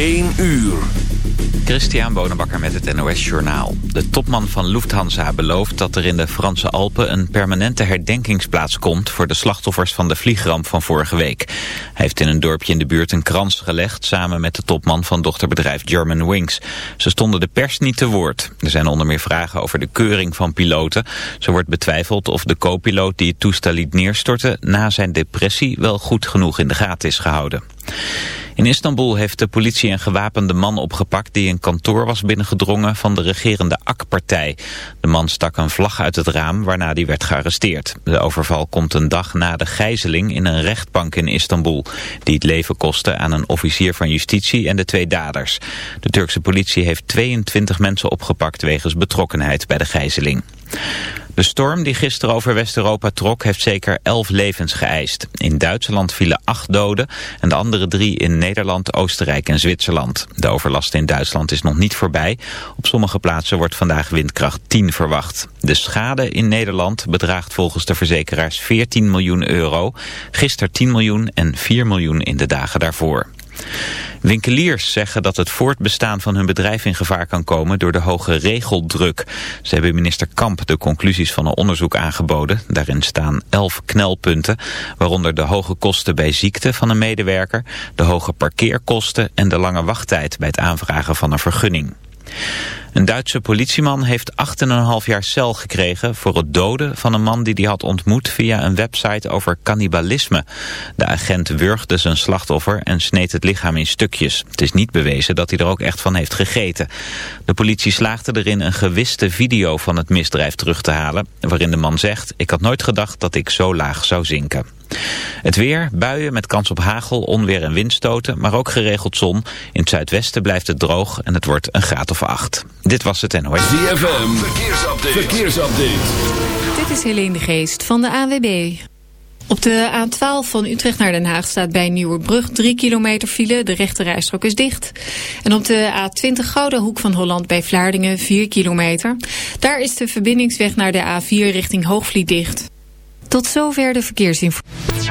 1 uur. Christian Bonenbakker met het NOS Journaal. De topman van Lufthansa belooft dat er in de Franse Alpen... een permanente herdenkingsplaats komt... voor de slachtoffers van de vliegramp van vorige week. Hij heeft in een dorpje in de buurt een krans gelegd... samen met de topman van dochterbedrijf German Wings. Ze stonden de pers niet te woord. Er zijn onder meer vragen over de keuring van piloten. Zo wordt betwijfeld of de co-piloot die het toestel liet neerstorten... na zijn depressie wel goed genoeg in de gaten is gehouden. In Istanbul heeft de politie een gewapende man opgepakt die een kantoor was binnengedrongen van de regerende AK-partij. De man stak een vlag uit het raam waarna die werd gearresteerd. De overval komt een dag na de gijzeling in een rechtbank in Istanbul, die het leven kostte aan een officier van justitie en de twee daders. De Turkse politie heeft 22 mensen opgepakt wegens betrokkenheid bij de gijzeling. De storm die gisteren over West-Europa trok heeft zeker elf levens geëist. In Duitsland vielen acht doden en de andere drie in Nederland, Oostenrijk en Zwitserland. De overlast in Duitsland is nog niet voorbij. Op sommige plaatsen wordt vandaag windkracht 10 verwacht. De schade in Nederland bedraagt volgens de verzekeraars 14 miljoen euro. Gisteren 10 miljoen en 4 miljoen in de dagen daarvoor. Winkeliers zeggen dat het voortbestaan van hun bedrijf in gevaar kan komen door de hoge regeldruk. Ze hebben minister Kamp de conclusies van een onderzoek aangeboden. Daarin staan elf knelpunten, waaronder de hoge kosten bij ziekte van een medewerker, de hoge parkeerkosten en de lange wachttijd bij het aanvragen van een vergunning. Een Duitse politieman heeft 8,5 jaar cel gekregen voor het doden van een man die hij had ontmoet via een website over cannibalisme. De agent wurgde zijn slachtoffer en sneed het lichaam in stukjes. Het is niet bewezen dat hij er ook echt van heeft gegeten. De politie slaagde erin een gewiste video van het misdrijf terug te halen, waarin de man zegt, ik had nooit gedacht dat ik zo laag zou zinken. Het weer, buien met kans op hagel, onweer en windstoten, maar ook geregeld zon. In het zuidwesten blijft het droog en het wordt een graad of acht. Dit was het NOS. ZFM, verkeersupdate. verkeersupdate. Dit is Helene de Geest van de AWB. Op de A12 van Utrecht naar Den Haag staat bij Nieuwerbrug 3 kilometer file. De rechterrijstrook is dicht. En op de A20 Gouden Hoek van Holland bij Vlaardingen 4 kilometer. Daar is de verbindingsweg naar de A4 richting Hoogvliet dicht. Tot zover de verkeersinformatie.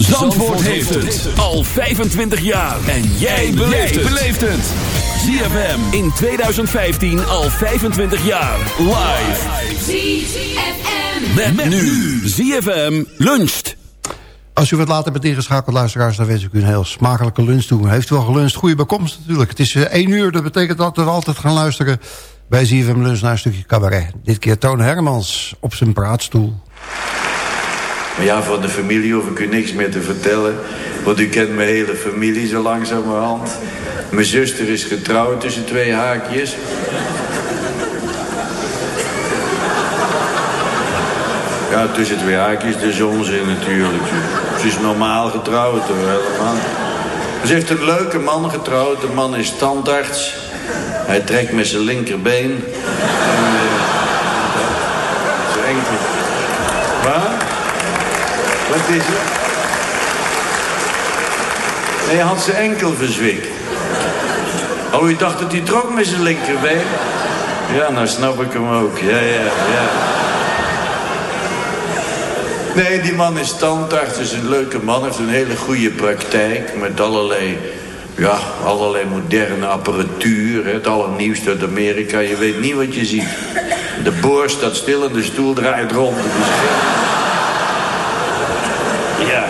Zandvoort heeft het al 25 jaar. En jij beleeft het. ZFM in 2015 al 25 jaar. Live. ZFM. Met, met nu. ZFM luncht. Als u wat later bent ingeschakeld, luisteraars... dan wens ik u een heel smakelijke lunch toe. Heeft u wel geluncht? Goede bekomst natuurlijk. Het is eh, één uur, dat betekent dat we altijd gaan luisteren... bij ZFM Lunch naar een stukje cabaret. Dit keer Toon Hermans op zijn praatstoel. Maar ja, van de familie hoef ik u niks meer te vertellen. Want u kent mijn hele familie zo langzamerhand. Mijn zuster is getrouwd tussen twee haakjes. Ja, tussen twee haakjes, is onzin natuurlijk. Ze is normaal getrouwd hoor, helemaal. Ze heeft een leuke man getrouwd. De man is tandarts. Hij trekt met zijn linkerbeen. En, eh, zijn enkel. Wat? Wat is het? Hij had zijn enkel verzwikt. Oh, u dacht dat hij trok met zijn linkerbeen? Ja, nou snap ik hem ook. Ja, ja, ja. Nee, die man is tandarts, is een leuke man. heeft een hele goede praktijk met allerlei, ja, allerlei moderne apparatuur. Het allernieuwste uit Amerika. Je weet niet wat je ziet. De boor staat stil en de stoel draait rond. Het is gek. Ja.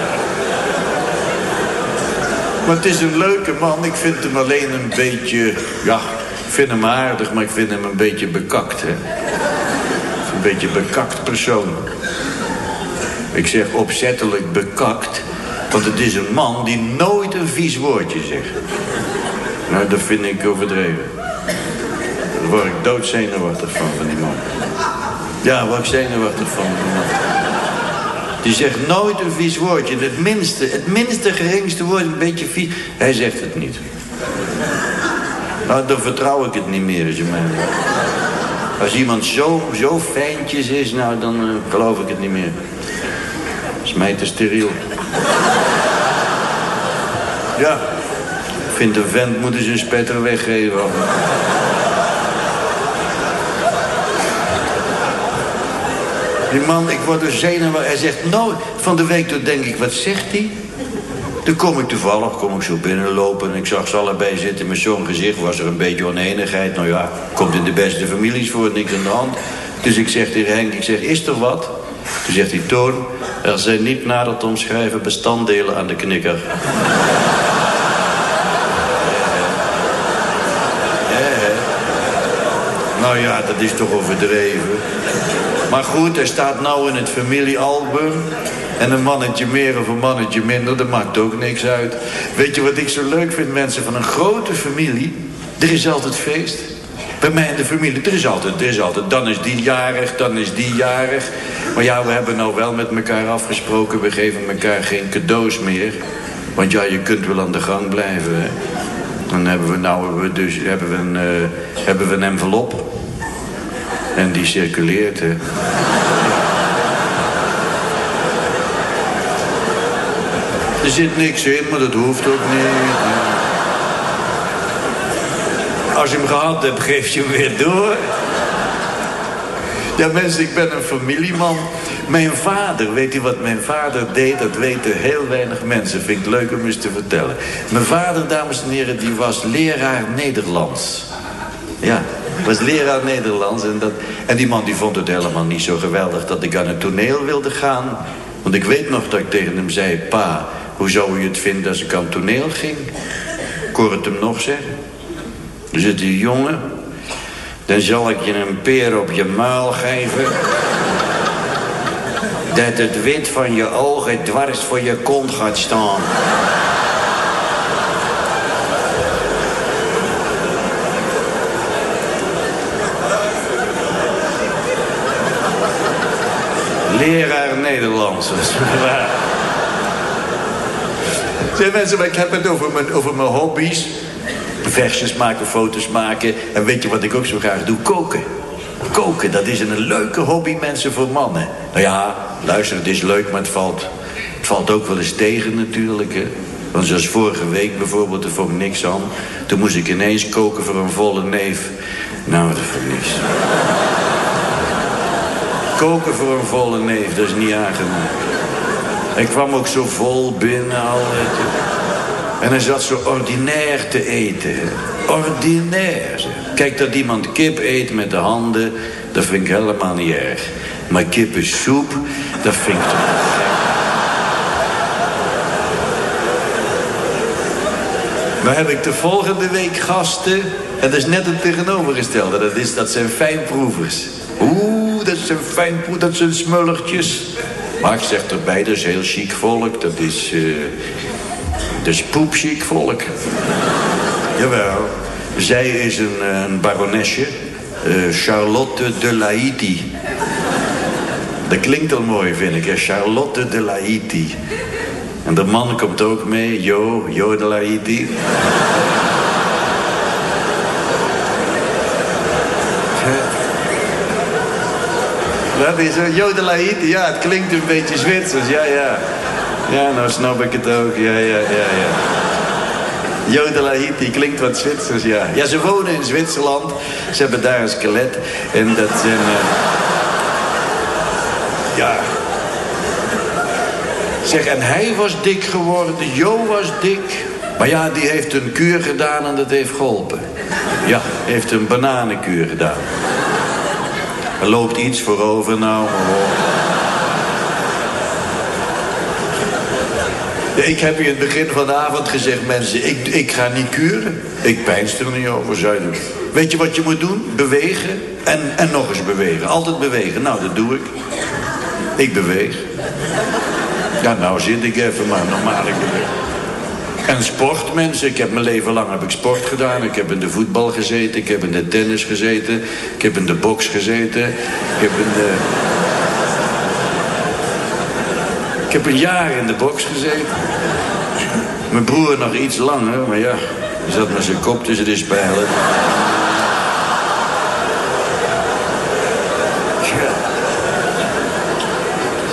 Maar het is een leuke man. Ik vind hem alleen een beetje... Ja, ik vind hem aardig, maar ik vind hem een beetje bekakt. Hè? Een beetje bekakt persoon. Ik zeg opzettelijk bekakt. Want het is een man die nooit een vies woordje zegt. Nou, dat vind ik overdreven. Daar word ik doodzenuwachtig van, van die man. Ja, word ik zenuwachtig van. die man. Die zegt nooit een vies woordje. Het minste, het minste geringste woord, een beetje vies. Hij zegt het niet. Nou, dan vertrouw ik het niet meer als je. Als iemand zo, zo fijntjes is, nou, dan eh, geloof ik het niet meer. is mij te steriel. Ja. Ik vind een vent moeten zijn spetter weggeven. Die man, ik word er zenuwachtig. Hij zegt nooit... Van de week toen denk ik, wat zegt hij? Toen kom ik toevallig, kom ik zo binnenlopen... en ik zag ze allebei zitten met zo'n gezicht. Was er een beetje oneenigheid. Nou ja, komt in de beste families voor, niks aan de hand. Dus ik zeg tegen Henk, ik zeg, is er wat? Toen zegt hij, Toon, er zijn niet nader te omschrijven bestanddelen aan de knikker. Nou ja, dat is toch overdreven. Maar goed, hij staat nou in het familiealbum. En een mannetje meer of een mannetje minder, dat maakt ook niks uit. Weet je wat ik zo leuk vind, mensen van een grote familie? Er is altijd feest. Bij mij in de familie, er is altijd, er is altijd. Dan is die jarig, dan is die jarig. Maar ja, we hebben nou wel met elkaar afgesproken... we geven elkaar geen cadeaus meer. Want ja, je kunt wel aan de gang blijven, hè. Dan hebben we nou we dus hebben we een, eh, hebben we een envelop. En die circuleert, hè. Er zit niks in, maar dat hoeft ook niet. Als je hem gehad hebt, geef je hem weer door. Ja, mensen, ik ben een familieman. Mijn vader, weet u wat mijn vader deed? Dat weten heel weinig mensen. Vind ik leuk om eens te vertellen. Mijn vader, dames en heren, die was leraar Nederlands. Ja, was leraar Nederlands. En, dat, en die man die vond het helemaal niet zo geweldig dat ik aan het toneel wilde gaan. Want ik weet nog dat ik tegen hem zei... Pa, hoe zou u het vinden als ik aan het toneel ging? Ik hoor het hem nog zeggen. Er zit een jongen. Dan zal ik je een peer op je muil geven. Dat het wit van je ogen dwars voor je kont gaat staan. Leraar Nederlands. Zeg mensen, maar ik heb het over mijn, over mijn hobby's. Versjes maken, foto's maken. En weet je wat ik ook zo graag doe? Koken. Koken, dat is een leuke hobby, mensen, voor mannen. Nou ja, luister, het is leuk, maar het valt, het valt ook wel eens tegen natuurlijk. Want zoals vorige week bijvoorbeeld, daar vond ik niks aan. Toen moest ik ineens koken voor een volle neef. Nou, dat verlies. Koken voor een volle neef, dat is niet aangenaam. Hij kwam ook zo vol binnen al. En hij zat zo ordinair te eten. Ordinair. Kijk, dat iemand kip eet met de handen, dat vind ik helemaal niet erg. Maar kippensoep, dat vind ik toch heb ik de volgende week gasten. En dat is net het tegenovergestelde. Dat, is, dat zijn fijnproevers. Zijn dat zijn smullertjes. Maar ik zeg erbij, dat is heel chic volk. Dat is, eh dat is poepchic volk. Jawel. Zij is een, eh, een baronesje. eh, Charlotte de Laïti. Dat klinkt al mooi, vind ik. Hè? Charlotte de Laïti. En de man komt ook mee. Jo, Jo de Laïti. Dat is een Jodelaïte, ja, het klinkt een beetje Zwitsers, ja, ja. Ja, nou snap ik het ook, ja, ja, ja, ja. Jodelahiti klinkt wat Zwitsers, ja. Ja, ze wonen in Zwitserland. Ze hebben daar een skelet. En dat zijn... Uh... Ja. Zeg, en hij was dik geworden. Jo was dik. Maar ja, die heeft een kuur gedaan en dat heeft geholpen. Ja, heeft een bananenkuur gedaan. Er loopt iets voorover nou, maar Ik heb je in het begin van de avond gezegd, mensen, ik, ik ga niet kuren. Ik pijnst er niet over. Weet je wat je moet doen? Bewegen en, en nog eens bewegen. Altijd bewegen. Nou, dat doe ik. Ik beweeg. Ja, nou zit ik even, maar normaal ik beweeg. En sport, mensen. Ik heb mijn leven lang heb ik sport gedaan. Ik heb in de voetbal gezeten. Ik heb in de tennis gezeten. Ik heb in de box gezeten. Ik heb in de... Ik heb een jaar in de box gezeten. Mijn broer nog iets langer, maar ja... Hij zat met zijn kop tussen de spijlen.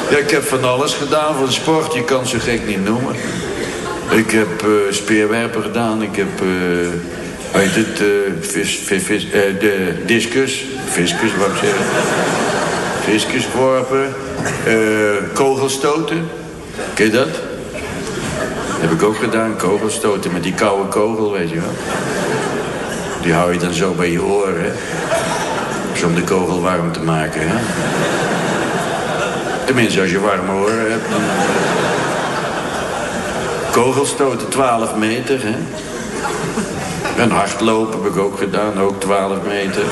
Ja, ik heb van alles gedaan van sport. Je kan ze gek niet noemen. Ik heb uh, speerwerpen gedaan. Ik heb, uh, het, uh, vis, de discus. Fiscus, wat ik zeggen. Fiscus geworpen. kogelstoten. Ken je dat? Heb ik ook gedaan, kogelstoten met die koude kogel, weet je wel. Die hou je dan zo bij je oren, om de kogel warm te maken, hè. Tenminste, als je warme oren hebt, dan... Kogelstoten 12 meter, hè. En hardlopen heb ik ook gedaan, ook 12 meter.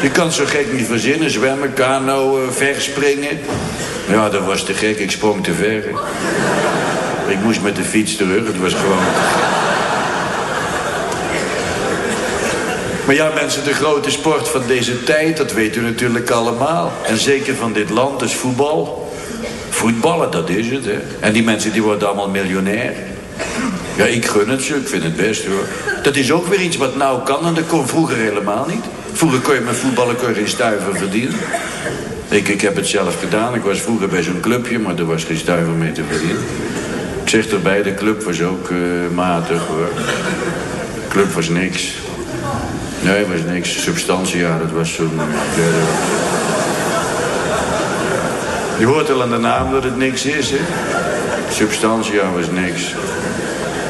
Je kan zo gek niet verzinnen. Zwemmen, kano, verspringen. Ja, dat was te gek. Ik sprong te ver. Ik moest met de fiets terug. Het was gewoon. Maar ja, mensen, de grote sport van deze tijd, dat weet u natuurlijk allemaal. En zeker van dit land, is voetbal. Voetballen, dat is het, hè. En die mensen die worden allemaal miljonair. Ja, ik gun het ze, ik vind het best, hoor. Dat is ook weer iets wat nou kan en dat kon vroeger helemaal niet. Vroeger kon je met voetballen kon je geen stuiver verdienen. Ik, ik heb het zelf gedaan. Ik was vroeger bij zo'n clubje, maar er was geen stuiver mee te verdienen. Ik zeg erbij, de club was ook uh, matig hoor. Club was niks. Nee, was niks. Substantie, ja, dat was zo'n... Uh, je hoort wel aan de naam dat het niks is, hè? Substantia was niks.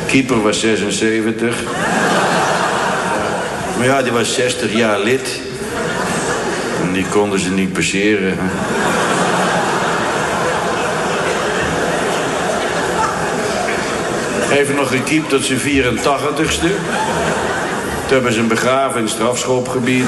Keeper was 76. Maar ja, die was 60 jaar lid. En die konden ze niet passeren. Even nog gekiept tot zijn 84ste. Toen hebben ze een begraven in het strafschopgebied.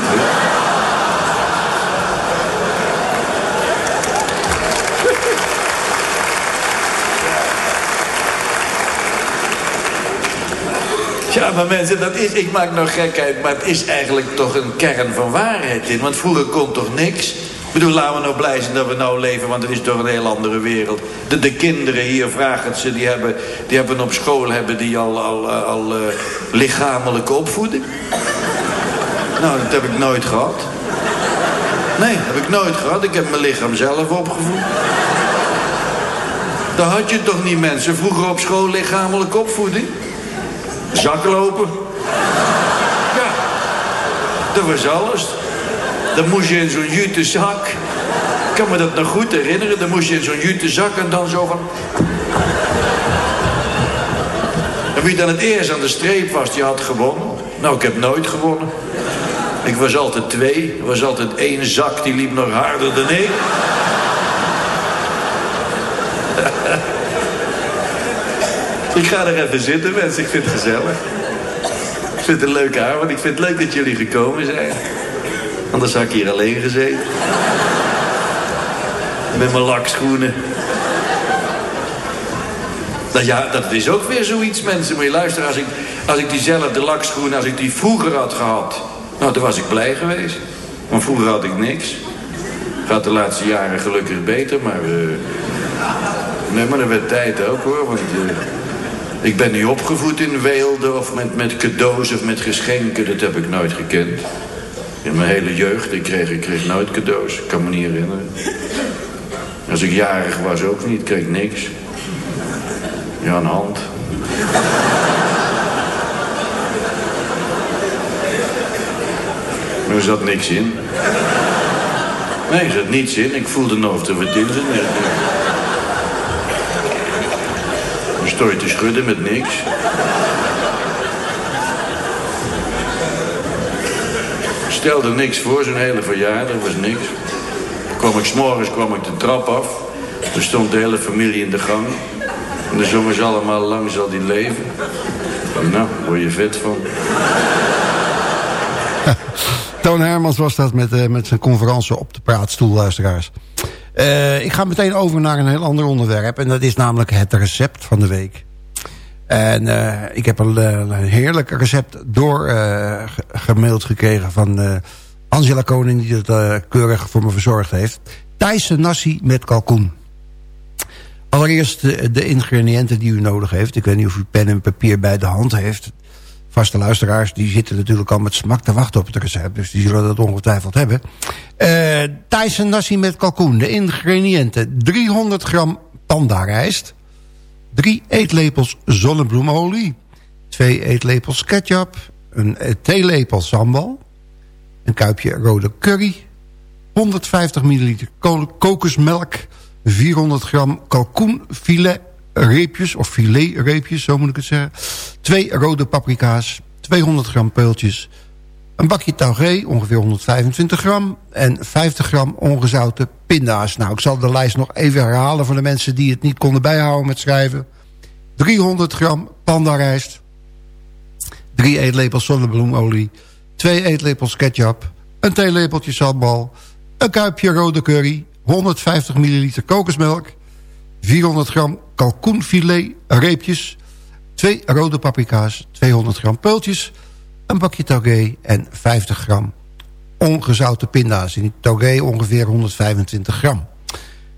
Ja, maar mensen, dat is, ik maak nog gekheid, maar het is eigenlijk toch een kern van waarheid in. Want vroeger kon toch niks? Ik bedoel, laten we nou blij zijn dat we nou leven, want het is toch een heel andere wereld. De, de kinderen hier, vragen het ze, die hebben, die hebben op school hebben die al, al, al uh, lichamelijke opvoeding. Nou, dat heb ik nooit gehad. Nee, heb ik nooit gehad. Ik heb mijn lichaam zelf opgevoed. Dat had je toch niet, mensen? Vroeger op school lichamelijke opvoeding? Zaklopen. Ja, dat was alles. Dan moest je in zo'n jute zak. Ik kan me dat nog goed herinneren. Dan moest je in zo'n jute zak en dan zo van... En wie dan het eerst aan de streep was, die had gewonnen. Nou, ik heb nooit gewonnen. Ik was altijd twee. Er was altijd één zak, die liep nog harder dan ik. Ik ga er even zitten, mensen. Ik vind het gezellig. Ik vind het een leuke avond. Ik vind het leuk dat jullie gekomen zijn. Anders had ik hier alleen gezeten. Met mijn lakschoenen. Nou ja, dat is ook weer zoiets, mensen. Moet je luisteren, als ik, als ik diezelfde lakschoenen, als ik die vroeger had gehad... Nou, dan was ik blij geweest. Want vroeger had ik niks. Gaat de laatste jaren gelukkig beter, maar... Uh, nee, maar er werd tijd ook, hoor. Want... Uh, ik ben niet opgevoed in weelde of met, met cadeaus of met geschenken. Dat heb ik nooit gekend. In mijn hele jeugd, ik kreeg, ik nooit cadeaus. Ik kan me niet herinneren. Als ik jarig was ook niet, kreeg ik niks. Ja, een hand. Er zat niks in. Nee, er zat niets in. Ik voelde nog of er je te schudden met niks. Stelde niks voor, zo'n hele verjaardag, was niks. Kwam ik s'morgens kwam ik de trap af. Er stond de hele familie in de gang. En zongen ze allemaal lang zal die leven. Nou, word je vet van. Toon Hermans was dat met, uh, met zijn conferentie op de praatstoel, luisteraars. Uh, ik ga meteen over naar een heel ander onderwerp. En dat is namelijk het recept van de week. En uh, ik heb een, een, heerlijk recept doorgemaild gekregen van Angela Koning... die het keurig voor me verzorgd heeft. Thaise nasi met kalkoen. Allereerst de, ingrediënten die u nodig heeft. Ik weet niet of u pen en papier bij de hand heeft. Vaste luisteraars die zitten natuurlijk al met smak te wachten op het recept. Dus die zullen dat ongetwijfeld hebben. Uh, nasi met kalkoen. De ingrediënten. 300 gram pandarijst. 3 eetlepels zonnebloemolie. 2 eetlepels ketchup. Een theelepel sambal. Een kuipje rode curry. 150 milliliter kokosmelk. 400 gram kalkoenfilet reepjes, of filetreepjes, zo moet ik het zeggen. Twee rode paprika's, 200 gram peultjes. Een bakje taugé, ongeveer 125 gram. En 50 gram ongezouten pinda's. Nou, ik zal de lijst nog even herhalen voor de mensen die het niet konden bijhouden met schrijven. 300 gram pandarijst. 3 eetlepels zonnebloemolie. 2 eetlepels ketchup. Een theelepeltje sambal. Een kuipje rode curry. 150 milliliter kokosmelk, 400 gram kalkoenfilet reepjes, 2 rode paprika's, 200 gram peultjes, een bakje taugé en 50 gram ongezouten pinda's. In taugé ongeveer 125 gram.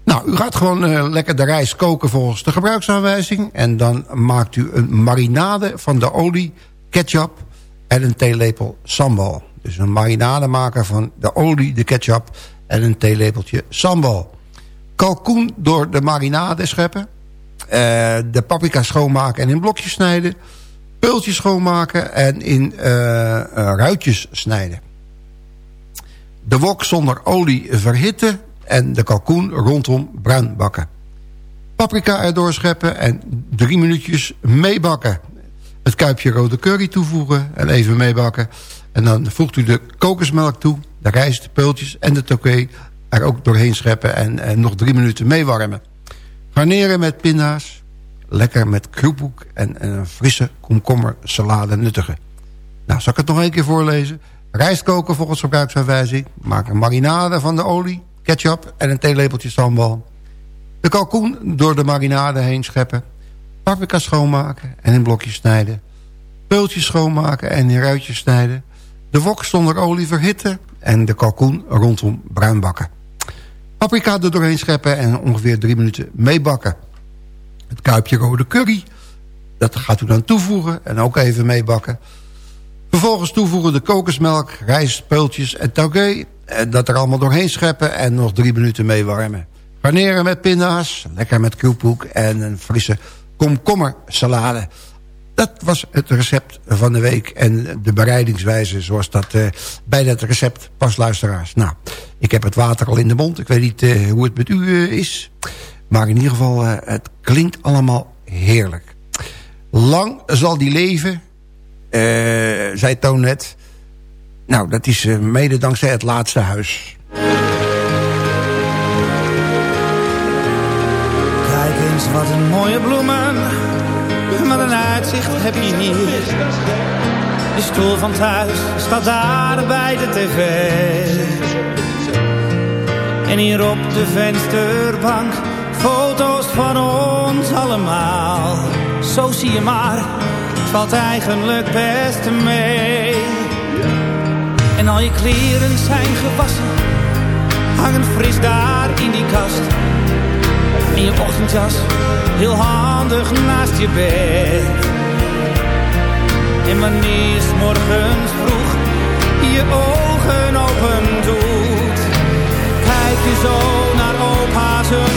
Nou, u gaat gewoon uh, lekker de rijst koken volgens de gebruiksaanwijzing. En dan maakt u een marinade van de olie, ketchup en een theelepel sambal. Dus een marinade maken van de olie, de ketchup en een theelepeltje sambal. Kalkoen door de marinade scheppen. Uh, de paprika schoonmaken en in blokjes snijden. Peultjes schoonmaken en in uh, ruitjes snijden. De wok zonder olie verhitten en de kalkoen rondom bruin bakken. Paprika erdoor scheppen en drie minuutjes meebakken. Het kuipje rode curry toevoegen en even meebakken. En dan voegt u de kokosmelk toe, de rijst, de peultjes en de toké er ook doorheen scheppen en, nog drie minuten meewarmen. Garneren met pinda's, lekker met kroephoek en, en een frisse komkommersalade nuttigen. Nou, zal ik het nog een keer voorlezen? Rijst koken volgens gebruiksaanwijzing. Maak een marinade van de olie, ketchup en een theelepeltje sambal. De kalkoen door de marinade heen scheppen. Paprika schoonmaken en in blokjes snijden. Peultjes schoonmaken en in ruitjes snijden. De wok zonder olie verhitten en de kalkoen rondom bruin bakken. Paprika er doorheen scheppen en ongeveer drie minuten meebakken. Het kuipje rode curry, dat gaat u dan toevoegen en ook even meebakken. Vervolgens toevoegen de kokosmelk, rijst, peultjes en taugé. Dat er allemaal doorheen scheppen en nog drie minuten meewarmen. Garneren met pinda's, lekker met kroephoek en een frisse komkommersalade. Dat was het recept van de week en de bereidingswijze zoals dat uh, bij dat recept pas luisteraars. Nou, ik heb het water al in de mond. Ik weet niet uh, hoe het met u uh, is. Maar in ieder geval, het klinkt allemaal heerlijk. Lang zal die leven, zei Toon net. Nou, dat is mede dankzij het laatste huis. Kijk eens wat een mooie bloemen uitzicht heb je hier. De stoel van thuis staat daar bij de tv. En hier op de vensterbank foto's van ons allemaal. Zo zie je maar, het valt eigenlijk best mee. En al je kleren zijn gewassen, hangen fris daar in die kast in je ochtendjas, heel handig naast je bed. En wanneer s morgens vroeg je ogen open doet, kijk je zo naar opa zijn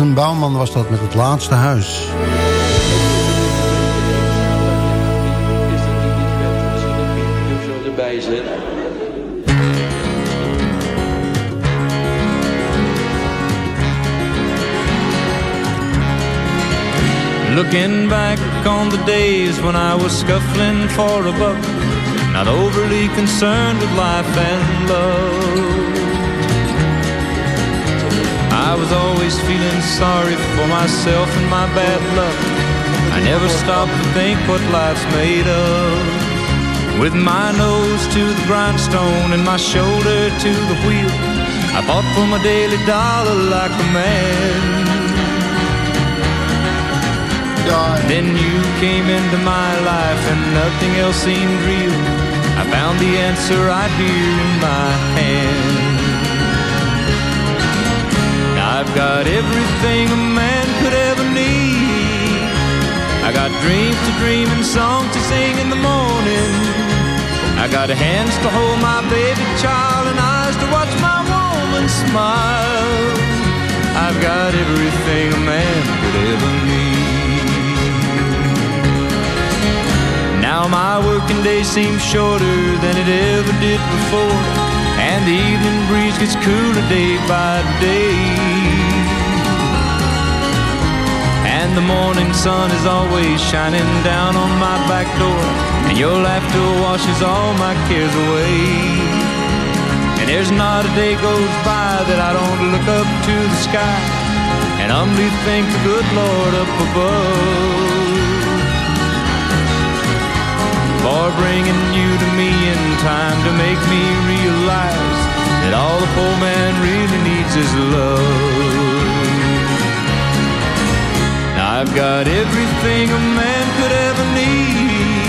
Jason Bouwman was dat met het laatste huis. Looking back on the days when I was scuffling for a buck, not overly concerned with life and love. I was always feeling sorry for myself and my bad luck. I never stopped to think what life's made of. With my nose to the grindstone and my shoulder to the wheel, I fought for my daily dollar like a man. Then you came into my life and nothing else seemed real. I found the answer right here in my hand. I've got everything a man could ever need. I got dreams to dream and songs to sing in the morning. I got hands to hold my baby child and eyes to watch my woman smile. I've got everything a man could ever need. Now my working day seems shorter than it ever did before, and the evening breeze gets cooler day by day. And the morning sun is always shining down on my back door, and your laughter washes all my cares away. And there's not a day goes by that I don't look up to the sky and humbly thank the good Lord up above for bringing you to me in time to make me realize that all a poor man really needs is love. Got everything a man could ever need.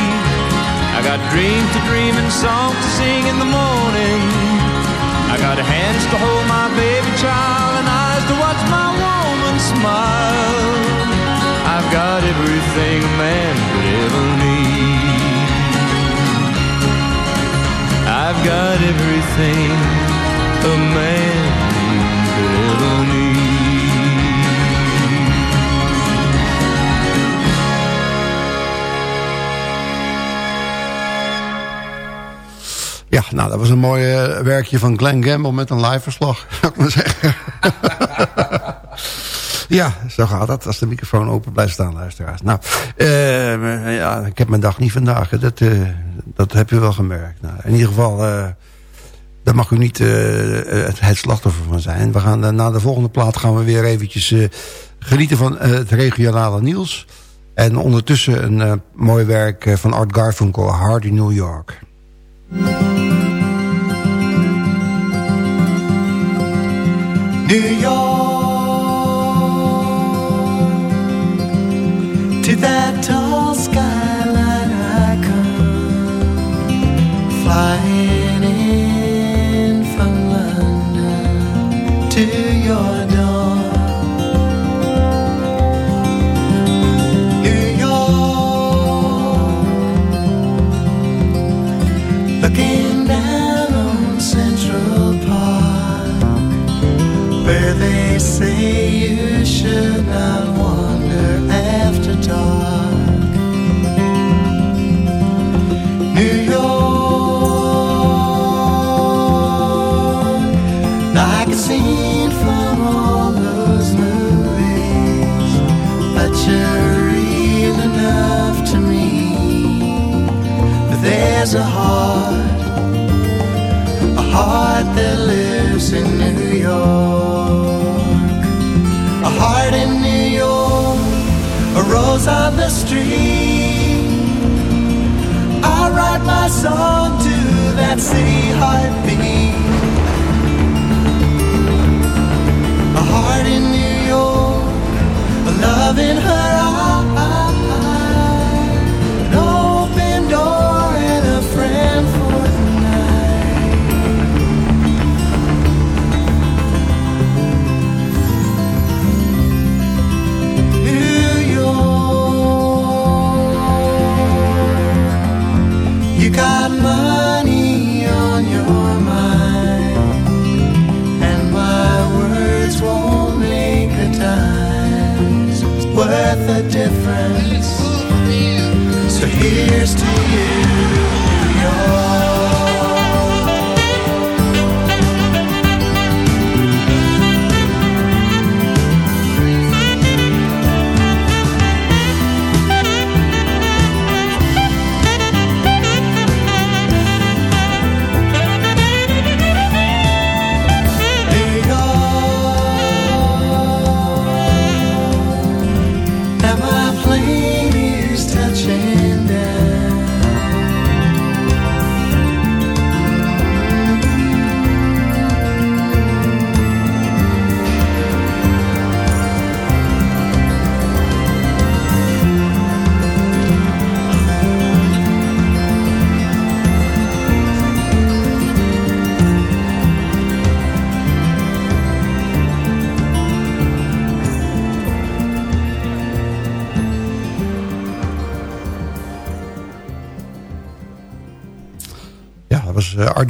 I got dreams to dream and songs to sing in the morning. I got hands to hold my baby child and eyes to watch my woman smile. I've got everything a man could ever need. I've got everything a man could ever need. Nou, dat was een mooi eh, werkje van Glenn Gamble met een live verslag, zou ik maar zeggen. ja, zo gaat dat als de microfoon open blijft staan, luisteraars. Nou, eh, ja, ik heb mijn dag niet vandaag, dat, eh, dat heb u wel gemerkt. Nou, in ieder geval, daar mag u niet het, het slachtoffer van zijn. We gaan, na de volgende plaat gaan we weer eventjes genieten van het regionale nieuws. En ondertussen een mooi werk van Art Garfunkel, Hard in New York. New York To that tall skyline I come. Flying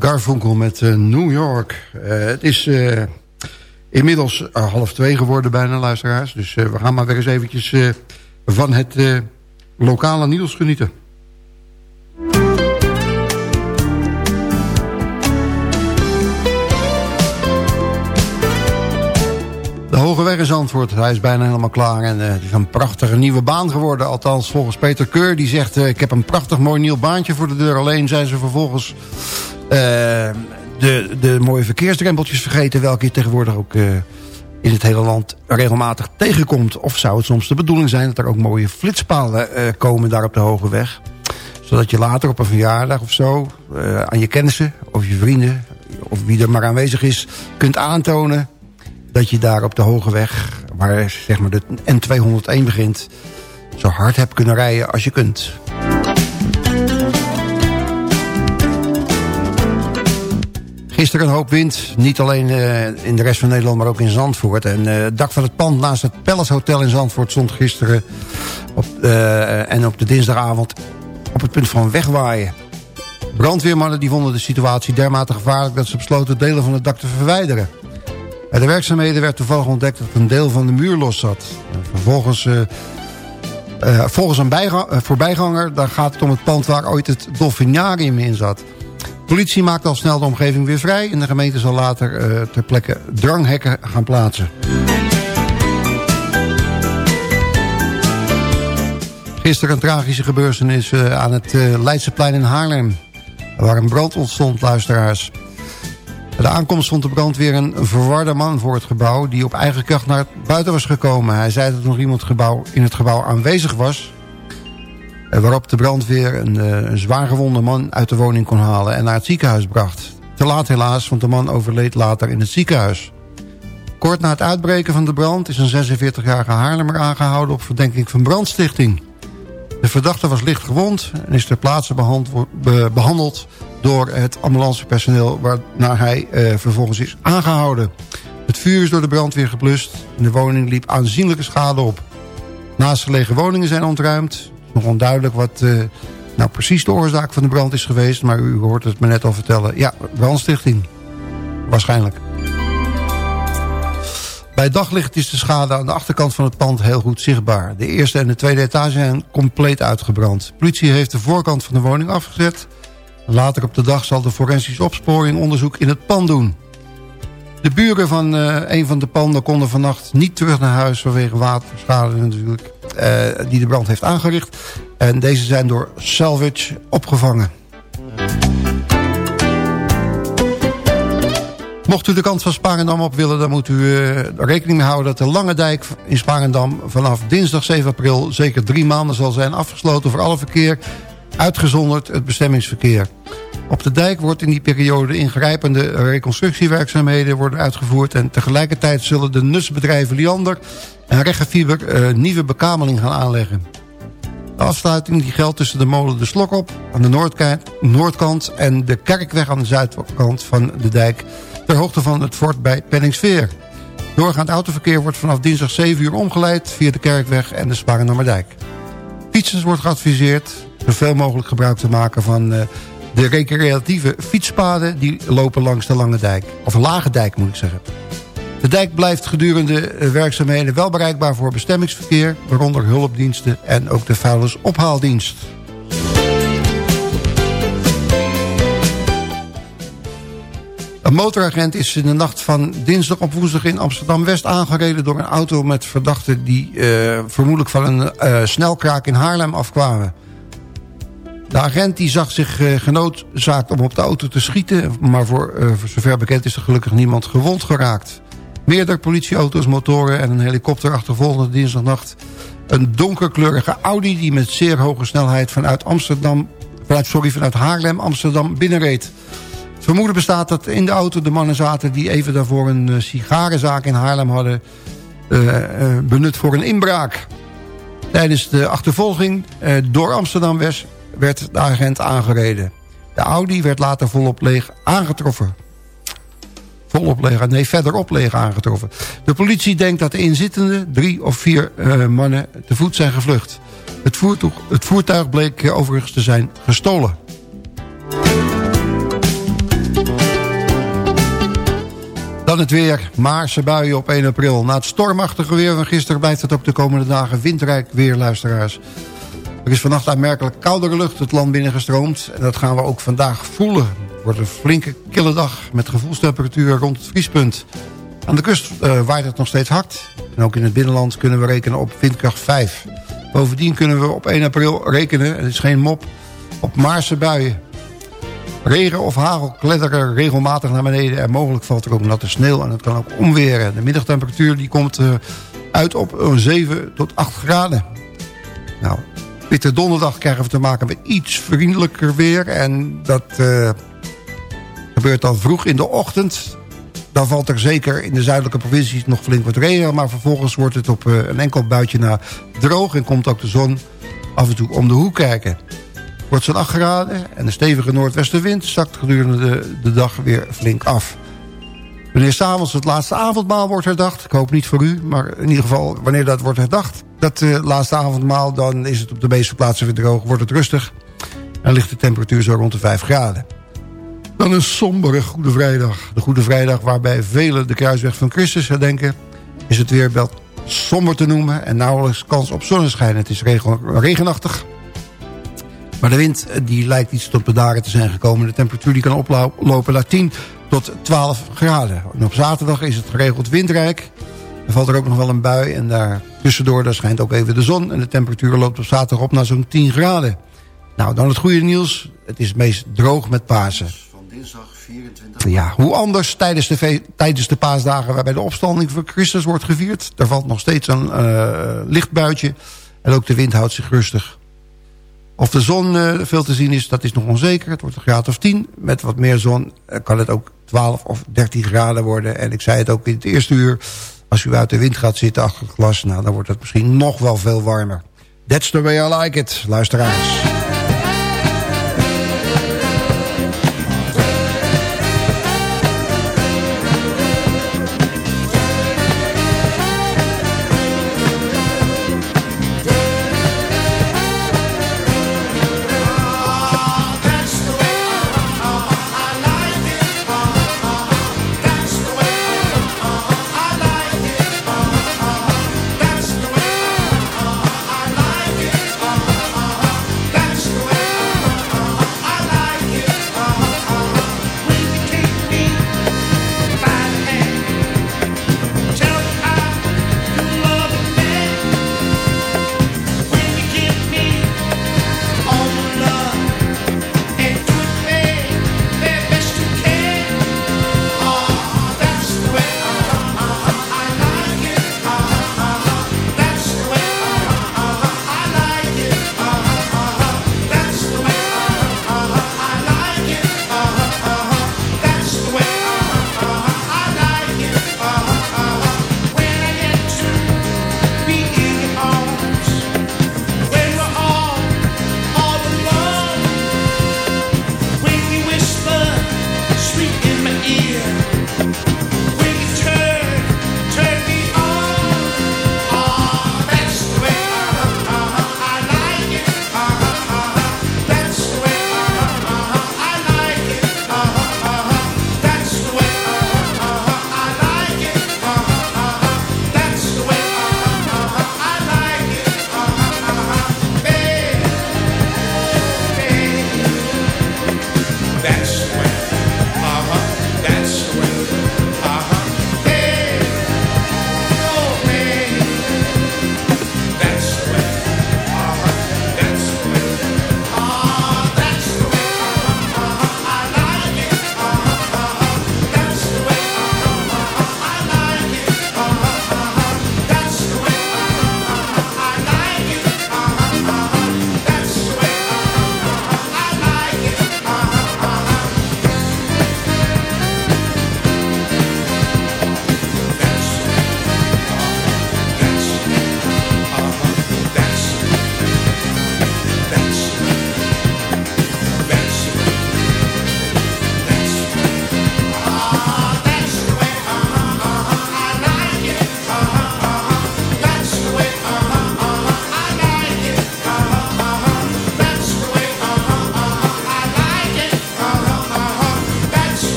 Garfunkel met eh, New York. Eh, het is eh, inmiddels half twee geworden bijna, luisteraars. Dus we gaan maar weer eens eventjes van het lokale nieuws genieten. Hoge Weg is antwoord. Hij is bijna helemaal klaar. En eh, het is een prachtige nieuwe baan geworden. Althans, volgens Peter Keur. Die zegt, eh, ik heb een prachtig mooi nieuw baantje voor de deur. Alleen zijn ze vervolgens eh, de, de mooie verkeersdrempeltjes vergeten... welke je tegenwoordig ook in het hele land regelmatig tegenkomt. Of zou het soms de bedoeling zijn dat er ook mooie flitspalen komen daar op de Hoge Weg. Zodat je later op een verjaardag of zo... aan je kennissen of je vrienden... of wie er maar aanwezig is, kunt aantonen dat je daar op de Hoge Weg, waar zeg maar de N201 begint... zo hard hebt kunnen rijden als je kunt. Gisteren een hoop wind, niet alleen eh, in de rest van Nederland, maar ook in Zandvoort. En eh, het dak van het pand naast het Palace Hotel in Zandvoort stond gisteren... Op, eh, en op de dinsdagavond op het punt van wegwaaien. Brandweermannen die vonden de situatie dermate gevaarlijk... dat ze besloten delen van het dak te verwijderen. Bij de werkzaamheden werd toevallig ontdekt dat een deel van de muur los zat. En vervolgens, eh, eh, volgens een eh, voorbijganger dan gaat het om het pand waar ooit het dolfinarium in zat. Politie maakt al snel de omgeving weer vrij... en de gemeente zal later ter plekke dranghekken gaan plaatsen. Gisteren een tragische gebeurtenis aan het Leidseplein in Haarlem... waar een brand ontstond, luisteraars. De aankomst vond de brandweer een verwarde man voor het gebouw... die op eigen kracht naar buiten was gekomen. Hij zei dat er nog iemand gebouw, in het gebouw aanwezig was... waarop de brandweer een, een zwaargewonde man uit de woning kon halen... en naar het ziekenhuis bracht. Te laat helaas, want de man overleed later in het ziekenhuis. Kort na het uitbreken van de brand is een 46-jarige Haarlemmer aangehouden... op verdenking van brandstichting. De verdachte was licht gewond en is ter plaatse behandeld door het ambulancepersoneel... waarna hij uh, vervolgens is aangehouden. Het vuur is door de brandweer geblust en de woning liep aanzienlijke schade op. Naast gelegen woningen zijn ontruimd. Nog onduidelijk wat uh, nou precies de oorzaak van de brand is geweest... maar u hoort het me net al vertellen. Ja, brandstichting. Waarschijnlijk. Bij daglicht is de schade aan de achterkant van het pand heel goed zichtbaar. De eerste en de tweede etage zijn compleet uitgebrand. politie heeft de voorkant van de woning afgezet. Later op de dag zal de forensisch opsporing onderzoek in het pand doen. De buren van uh, een van de panden konden vannacht niet terug naar huis... vanwege waterschade natuurlijk, uh, die de brand heeft aangericht. En deze zijn door salvage opgevangen. Mocht u de kant van Sparendam op willen... dan moet u uh, rekening mee houden dat de Lange Dijk in Sparendam... vanaf dinsdag 7 april zeker drie maanden zal zijn afgesloten... voor alle verkeer, uitgezonderd het bestemmingsverkeer. Op de dijk wordt in die periode ingrijpende reconstructiewerkzaamheden worden uitgevoerd... en tegelijkertijd zullen de nusbedrijven Liander en Reggefieber uh, nieuwe bekameling gaan aanleggen. De afsluiting die geldt tussen de molen De Slok op aan de noordkant, noordkant... en de Kerkweg aan de zuidkant van de dijk ter hoogte van het fort bij Penningsveer. Doorgaand autoverkeer wordt vanaf dinsdag 7 uur omgeleid via de Kerkweg en de Sparrendammerdijk. Fietsers wordt geadviseerd zoveel mogelijk gebruik te maken van uh, de recreatieve fietspaden die lopen langs de Lange Dijk. Of Lage Dijk moet ik zeggen. De dijk blijft gedurende eh, werkzaamheden wel bereikbaar voor bestemmingsverkeer... waaronder hulpdiensten en ook de vuilnisophaaldienst. Een motoragent is in de nacht van dinsdag op woensdag in Amsterdam-West aangereden... door een auto met verdachten die uh, vermoedelijk van een snelkraak in Haarlem afkwamen. De agent die zag zich uh, genoodzaakt om op de auto te schieten... maar voor, voor zover bekend is er gelukkig niemand gewond geraakt. Meerdere politieauto's, motoren en een helikopter achtervolgende dinsdagnacht... een donkerkleurige Audi die met zeer hoge snelheid vanuit, Amsterdam, sorry, vanuit Haarlem Amsterdam binnenreed... Vermoeden bestaat dat in de auto de mannen zaten... die even daarvoor een uh, sigarenzaak in Haarlem hadden benut voor een inbraak. Tijdens de achtervolging door Amsterdam-West werd de agent aangereden. De Audi werd later volop leeg aangetroffen. Volop leeg, nee, verderop leeg aangetroffen. De politie denkt dat de inzittenden, drie of vier mannen, te voet zijn gevlucht. Het voertuig, het voertuig bleek overigens te zijn gestolen. Dan het weer. Maarse buien op 1 april. Na het stormachtige weer van gisteren blijft het ook de komende dagen windrijk weer, luisteraars. Er is vannacht aanmerkelijk koudere lucht het land binnengestroomd. En dat gaan we ook vandaag voelen. Het wordt een flinke kille dag met gevoelstemperatuur rond het vriespunt. Aan de kust uh, waait het nog steeds hard. En ook in het binnenland kunnen we rekenen op windkracht 5. Bovendien kunnen we op 1 april rekenen, het is geen mop, op Maarse buien. Regen of hagel kletteren regelmatig naar beneden. En mogelijk valt er ook natte sneeuw en het kan ook omweren. De middagtemperatuur die komt uh, uit op 7 tot 8 graden. Nou, witte donderdag krijgen we te maken met iets vriendelijker weer. En dat uh, gebeurt dan vroeg in de ochtend. Dan valt er zeker in de zuidelijke provincies nog flink wat regen. Maar vervolgens wordt het op uh, een enkel buitje na droog. En komt ook de zon af en toe om de hoek kijken wordt zo'n 8 graden en de stevige noordwestenwind zakt gedurende de, de dag weer flink af. Wanneer s'avonds het laatste avondmaal wordt herdacht... ik hoop niet voor u, maar in ieder geval wanneer dat wordt herdacht... dat uh, laatste avondmaal, dan is het op de meeste plaatsen weer droog... wordt het rustig en ligt de temperatuur zo rond de 5 graden. Dan een sombere Goede Vrijdag. De Goede Vrijdag waarbij velen de kruisweg van Christus herdenken... is het weer wel somber te noemen en nauwelijks kans op zonneschijn. Het is regenachtig maar de wind eh, die lijkt iets tot bedaren te zijn gekomen. De temperatuur die kan oplopen naar 10 tot 12 graden. En op zaterdag is het geregeld windrijk. Er valt er ook nog wel een bui en daar tussendoor daar schijnt ook even de zon. En de temperatuur loopt op zaterdag op naar zo'n 10 graden. Nou, dan het goede nieuws. Het is meest droog met Pasen. Dinsdag 24. Ja, hoe anders tijdens de, tijdens de paasdagen... waarbij de opstanding van Christus wordt gevierd. Er valt nog steeds een uh, lichtbuitje. En ook de wind houdt zich rustig. Of de zon uh, veel te zien is, dat is nog onzeker. Het wordt een graad of 10. Met wat meer zon kan het ook 12 of 13 graden worden. En ik zei het ook in het eerste uur... als u uit de wind gaat zitten achter het glas... Nou, dan wordt het misschien nog wel veel warmer. That's the way I like it, luisteraars.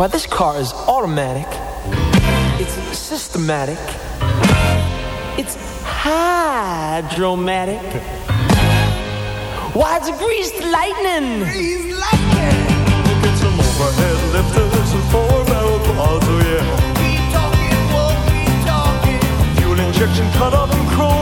Well, this car is automatic. It's systematic. It's hydromatic. Why, it's greased lightning. Greased lightning. Get some overhead lifters and four-barrel quads, oh yeah. Keep talking, whoa, keep talking. Fuel injection cut off and chrome-plated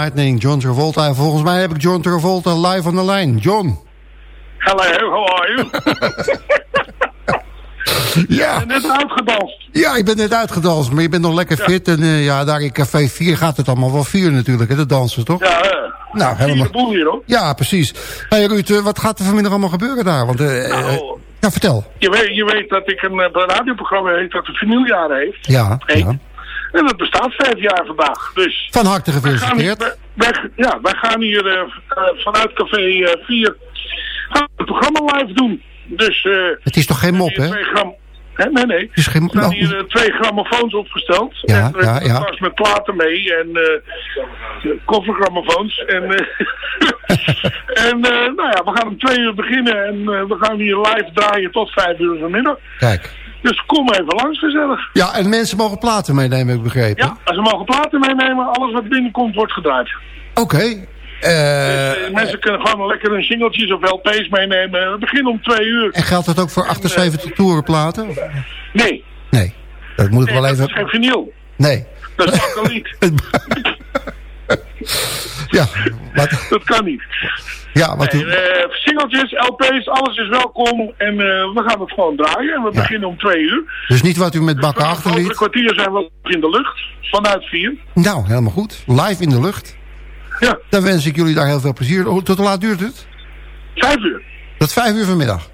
Lightning, John Travolta. En volgens mij heb ik John Travolta live aan de lijn. John. Hello, how are you? Ja. Ik ben net uitgedanst. Ja, ik ben net uitgedanst, maar je bent nog lekker fit. En eh, ja, daar in Café 4 gaat het allemaal wel vier natuurlijk, hè, de dansen, toch? Ja, eh, Nou, helemaal. boel hier hoor. Ja, precies. Hey Ruud, eh, wat gaat er vanmiddag allemaal gebeuren daar? Want, Nou. ja, vertel. Je weet, je weet dat ik een radioprogramma heeft dat een vinyljaren heeft. Ja, ja. En dat bestaat vijf jaar vandaag. Dus Van harte wij gaan, gefeliciteerd. hier- wij, ja, wij gaan hier eh, eh, vanuit Café eh, 4 gaan we het programma live doen. Dus, eh, Het is toch geen mop, hè? twee gram... Hè? Nee, nee. is geen- Er nou. hier eh, twee grammofoons opgesteld. Ja, en, ja, ja. Vast met platen mee en eh koffergrammofoons. En, eh, en eh, nou ja, we gaan om twee uur beginnen en eh, we gaan hier live draaien tot vijf uur vanmiddag. Kijk. Dus kom even langs gezellig. Ja, en mensen mogen platen meenemen, heb ik begrepen. Ja, als ze mogen platen meenemen, alles wat binnenkomt wordt gedraaid. Oké. Eh, Eh, mensen kunnen gewoon lekker hun singeltjes of LP's meenemen. We beginnen om twee uur. en geldt dat ook voor 78 toeren platen? Nee, Nee. Dat moet ik wel dat even... is geen vinyl. Nee. Dat is bakkeliet. ja, wat, Dat kan niet. ja, wat, Nee, eh, singeltjes, LP's, alles is welkom. En eh, we gaan het gewoon draaien. En we Ja. beginnen om twee uur. dus niet wat u met bakken Over een achterliet. kwartier zijn we in de lucht. Vanuit vier. Nou, helemaal goed. Live in de lucht. Ja. Dan wens ik jullie daar heel veel plezier. Oh, Tot hoe laat duurt het? Vijf uur. Tot vijf uur vanmiddag.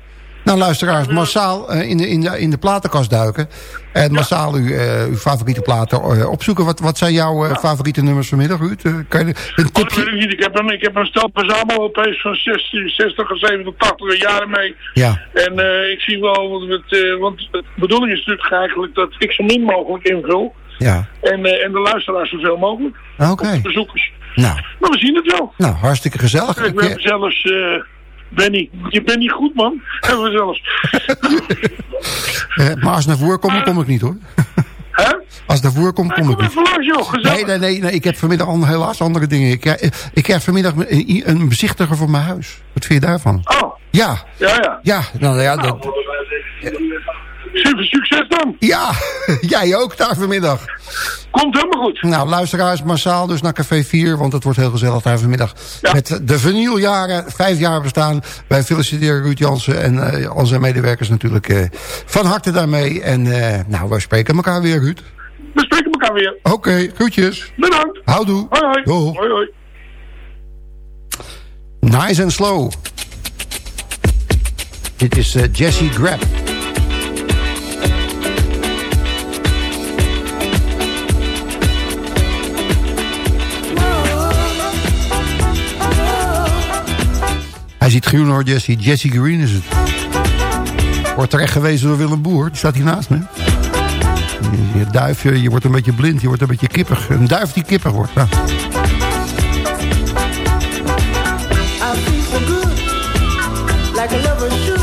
Nou, luisteraars, massaal eh, in, de, in, de, in de platenkast duiken. En massaal uw, eh, uw favoriete platen eh, opzoeken. Wat, wat zijn jouw favoriete nummers vanmiddag, Ruud? Kan je een Oh, weet tipje? ik niet. Ik heb een, ik heb een stel verzamel-LP's van 60, 60 en 70, 80 jaren mee. Ja. En ik zie wel, wat het, want de bedoeling is natuurlijk eigenlijk dat ik zo min mogelijk invul. Ja. En, en de luisteraars zoveel mogelijk. Oké. Bezoekers. Nou, Maar we zien het wel. nou, hartstikke gezellig. Ik, hebben zelfs Benny. Je bent niet goed, man. Hebben we zelfs. eh, maar als naar voren komt, dan kom ik niet, hoor. Als naar voren komt, kom ik Kom niet. langs. Nee, nee, nee, nee, ik heb vanmiddag al helaas andere dingen. Ik krijg, ik krijg vanmiddag een, een bezichtiger voor mijn huis. Wat vind je daarvan? Oh, Ja, ja, ja. ja, nou ja, dat, Super succes dan. ja, jij ook daar vanmiddag. Komt helemaal goed. Nou, luisteraars massaal dus naar Café 4, want het wordt heel gezellig daar vanmiddag. Ja. Met de vinyljaren, vijf jaar bestaan. Wij feliciteren Ruud Jansen en eh, al zijn medewerkers natuurlijk eh, van harte daarmee. En eh, nou, wij spreken elkaar weer, Ruud. We spreken elkaar weer. Oké, groetjes. Bedankt. Houdoe. Hoi, hoi. Doeg. Hoi, hoi. Nice and slow. Dit is eh, Jesse Grab. Ziet groen hoor, Jesse. Jesse Green is het. Wordt terecht gewezen door Willem Boer. Die staat hier naast me. Je, je duif, je, je wordt een beetje blind. Je wordt een beetje kippig. Een duif die kippig wordt. Nou. Good, like a lover.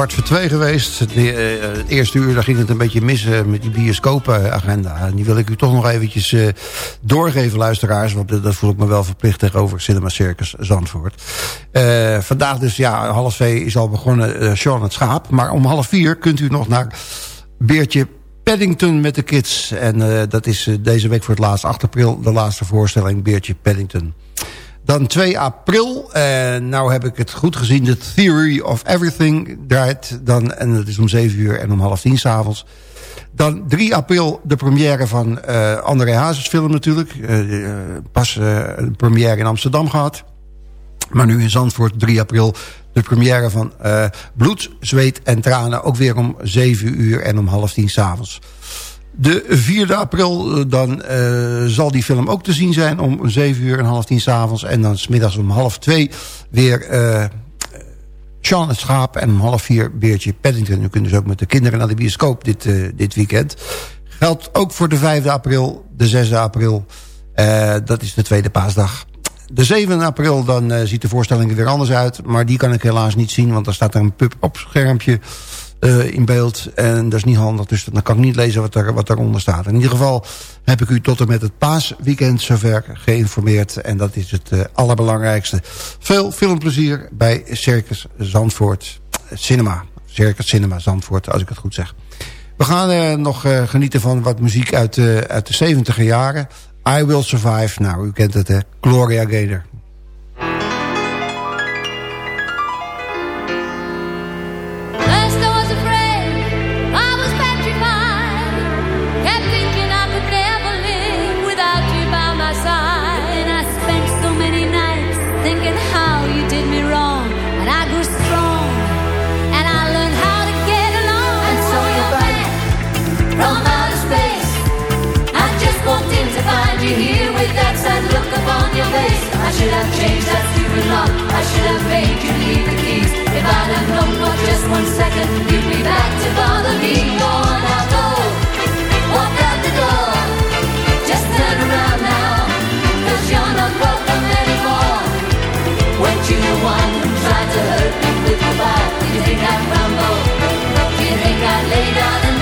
kwart voor twee geweest. Eh, het, eerste uur daar ging het een beetje mis eh, met die bioscoopagenda. Die wil ik u toch nog eventjes eh, doorgeven, luisteraars. Want dat voel ik me wel verplicht tegenover Cinema Circus Zandvoort. Vandaag dus, ja, half twee is al begonnen uh, Sean het Schaap. Maar om half vier kunt u nog naar Beertje Paddington met de kids. En dat is deze week voor het laatst, 8 april, de laatste voorstelling Beertje Paddington. Dan 2 april, en nou heb ik het goed gezien... The Theory of Everything draait dan... en dat is om 7 uur en om half tien s'avonds. Dan 3 april de première van uh, André Hazes film natuurlijk. Uh, pas een première in Amsterdam gehad. Maar nu in Zandvoort 3 april de première van Bloed, Zweet en Tranen... ook weer om 7 uur en om half tien s'avonds. De 4 april eh, dan uh, zal die film ook te zien zijn om 7 uur en half tien s'avonds. En dan smiddags om half 2 weer uh, Sean het Schaap. En om half 4 Beertje Paddington. U kunt dus ook met de kinderen naar de bioscoop dit, uh, dit weekend. Geldt ook voor de 5 april, de 6 april. dat is de tweede paasdag. De 7 april dan ziet de voorstelling er weer anders uit. Maar die kan ik helaas niet zien, want er staat er een pub-op schermpje uh, in beeld. En dat is niet handig, dus dan kan ik niet lezen wat, er, wat daaronder staat. In ieder geval heb ik u tot en met het paasweekend zover geïnformeerd. En dat is het uh, allerbelangrijkste. Veel filmplezier bij Circus Zandvoort Cinema. Circus Cinema Zandvoort, als ik het goed zeg. We gaan uh, nog genieten van wat muziek uit, uit de 70 jaren. I Will Survive. Nou, u kent het, hè. Gloria Gaynor. Should have changed that stupid lock. I should have made you leave the keys. If I'd have known for just one second, you'd be back to bother me. Go on now, go. Walk out the door. Just turn around now. Cause you're not welcome anymore. Weren't you the one who tried to hurt me with goodbye? You think I'd? Do you think I'd lay down and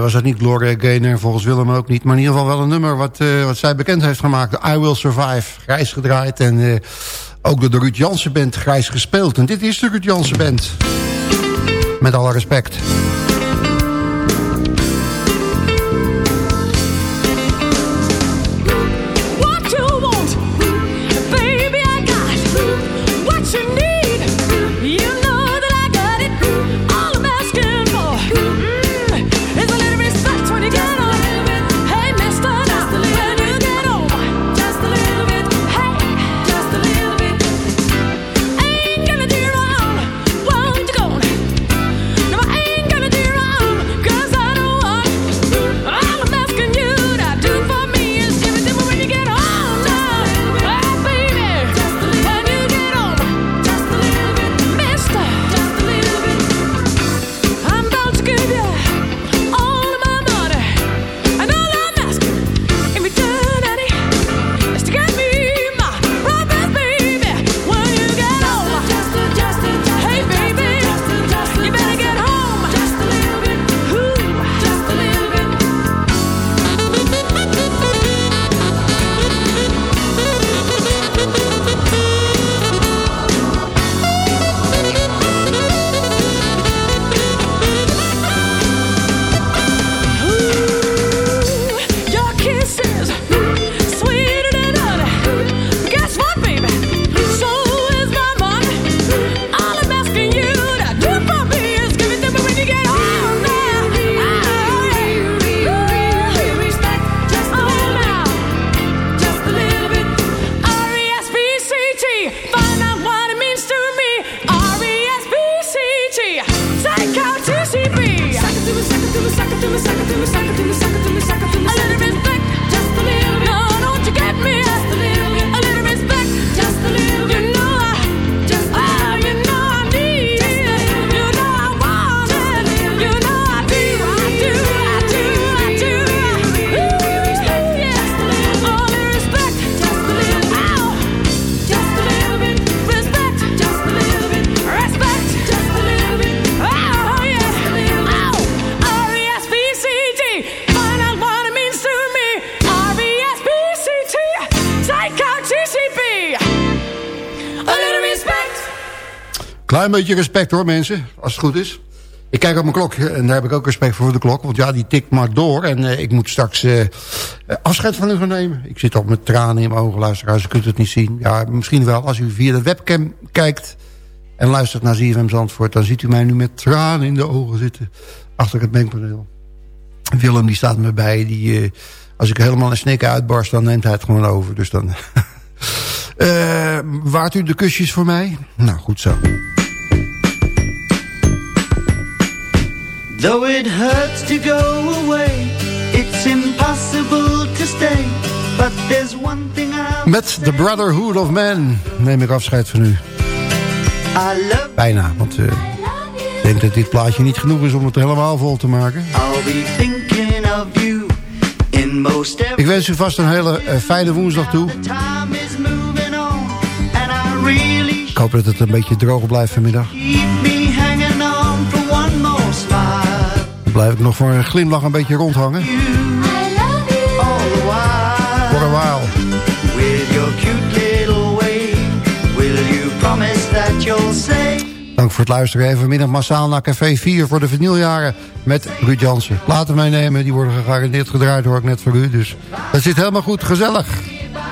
was dat niet Gloria Gaynor, volgens Willem ook niet. Maar in ieder geval wel een nummer wat, uh, wat zij bekend heeft gemaakt. I Will Survive, grijs gedraaid. En uh, ook door de Ruud Jansen Band grijs gespeeld. En dit is de Ruud Jansen Band. Met alle respect. Klein beetje respect hoor mensen, als het goed is. Ik kijk op mijn klok en daar heb ik ook respect voor de klok. Want ja, die tikt maar door. En uh, ik moet straks uh, afscheid van u gaan nemen. Ik zit op met tranen in mijn ogen, luisteraars. U kunt het niet zien. Ja, misschien wel als u via de webcam kijkt... en luistert naar ZFM Zandvoort... dan ziet u mij nu met tranen in de ogen zitten. Achter het mengpaneel. Willem die staat me bij. Die, als ik helemaal een snikken uitbarst, dan neemt hij het gewoon over. Dus dan... waart u de kusjes voor mij? Nou, goed zo. Though it hurts to go away, it's impossible to stay. But there's one thing I Met The Brotherhood of Man neem ik afscheid van u. Bijna, want uh, ik denk dat dit plaatje niet genoeg is om het helemaal vol te maken. I'll be thinking of you in most every Ik wens u vast een hele uh, fijne woensdag toe. Ik hoop dat het een beetje droog blijft vanmiddag. Dan blijf ik nog voor een glimlach een beetje rondhangen. All the while. Voor een while. With your cute little way, will you promise that you'll say? Dank voor het luisteren. Even vanmiddag massaal naar Café 4 voor de vinyljaren met Ruud Jansen. Platen meenemen, die worden gegarandeerd gedraaid hoor ik net voor u. Dus dat zit helemaal goed, gezellig.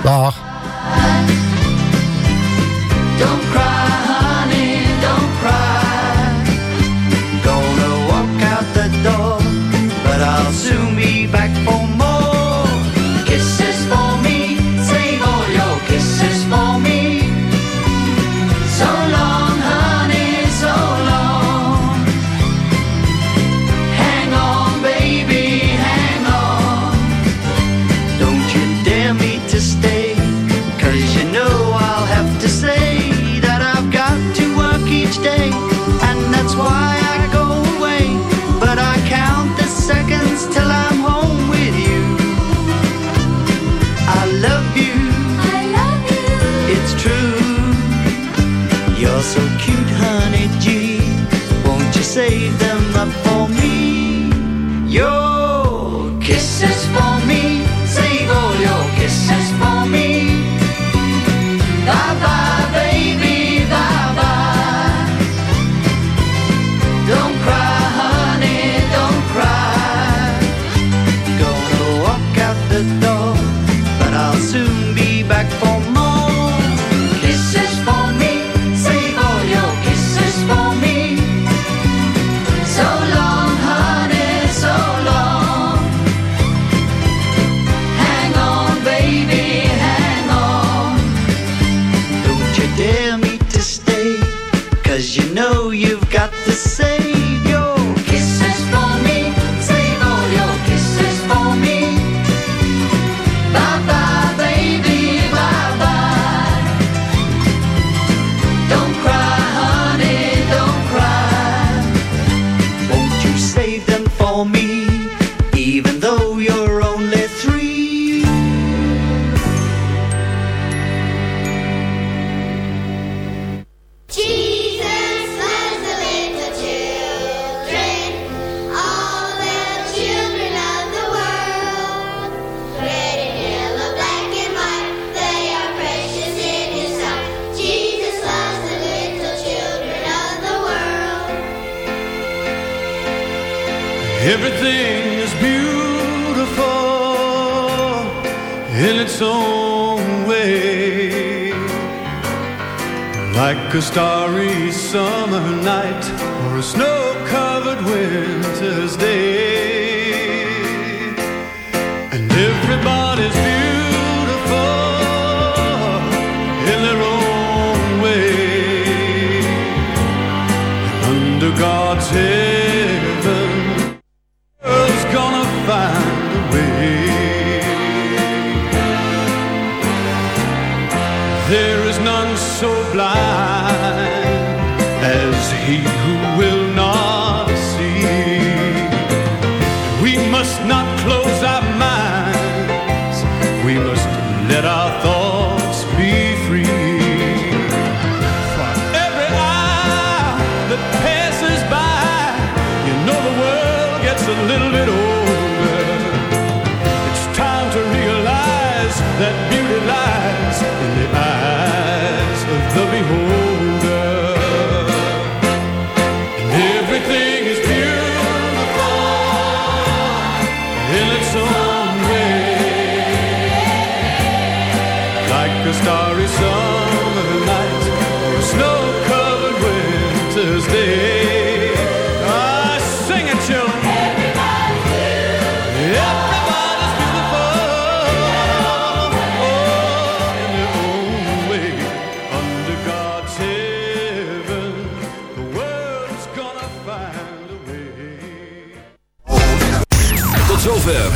Dag. Don't cry, Like a starry summer night or a snow-covered winter's day. And everybody's beautiful